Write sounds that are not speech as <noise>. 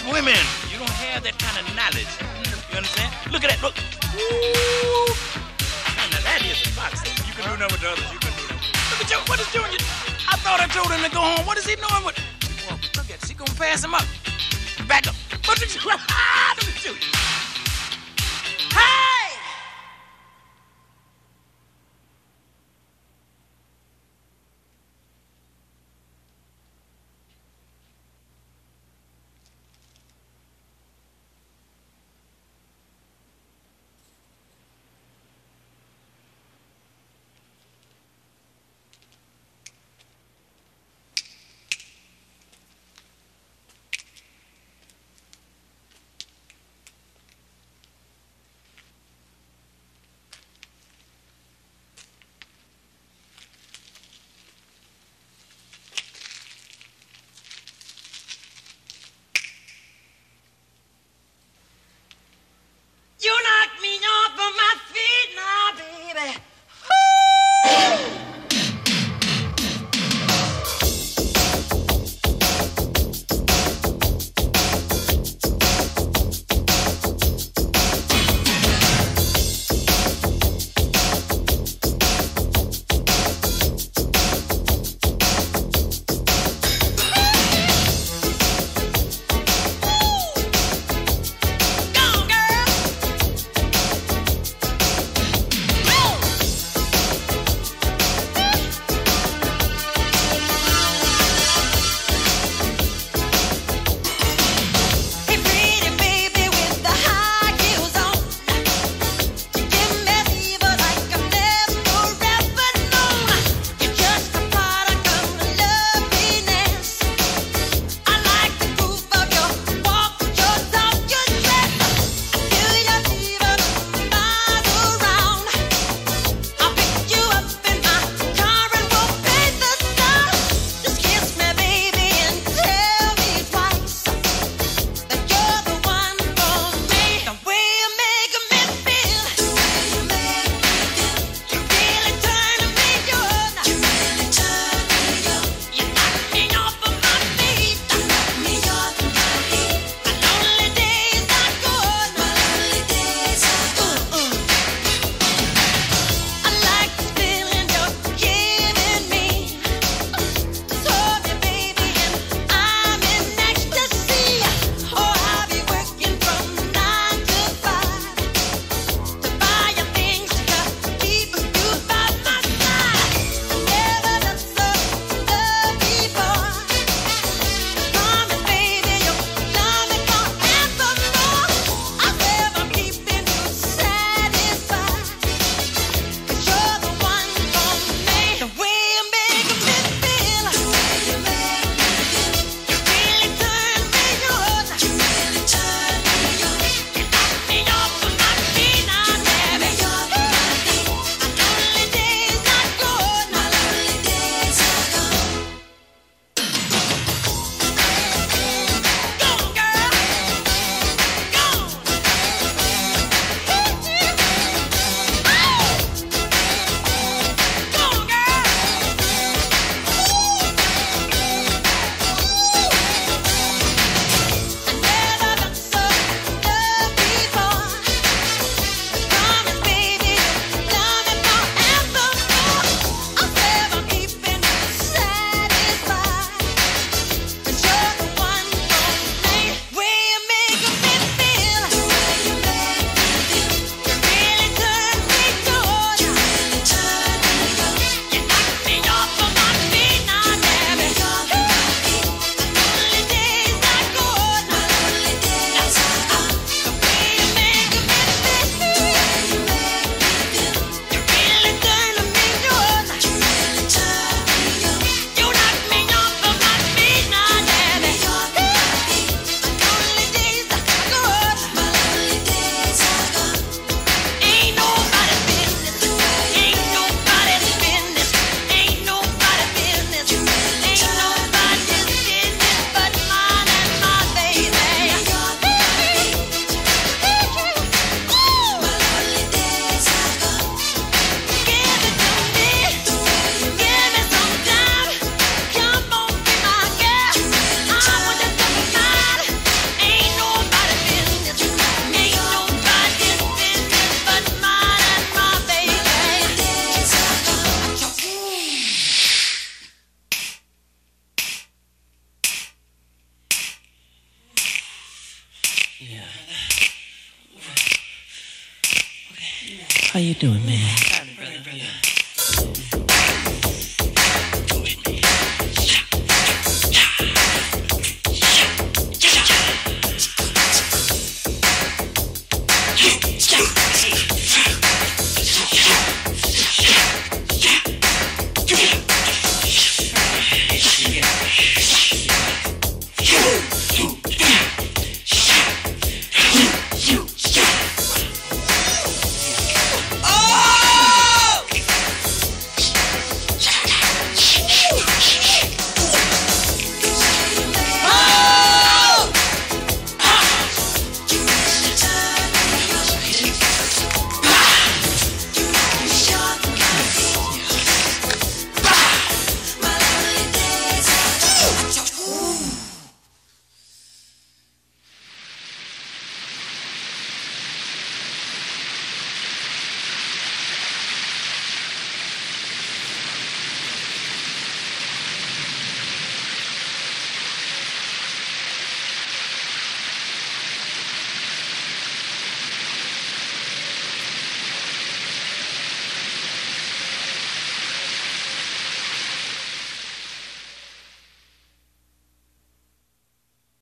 got women. You don't have that kind of knowledge. You understand? Look at that. Look. Ooh. Man, now that is a fox. You can do nothing with the others. You can do nothing. Look at Joe. What is Junior? I thought I told him to go home. What is he doing with? Look at. She gonna pass him up. Back up. What did you? <laughs> Look at you. Yeah. How you doing, man? Brother, brother.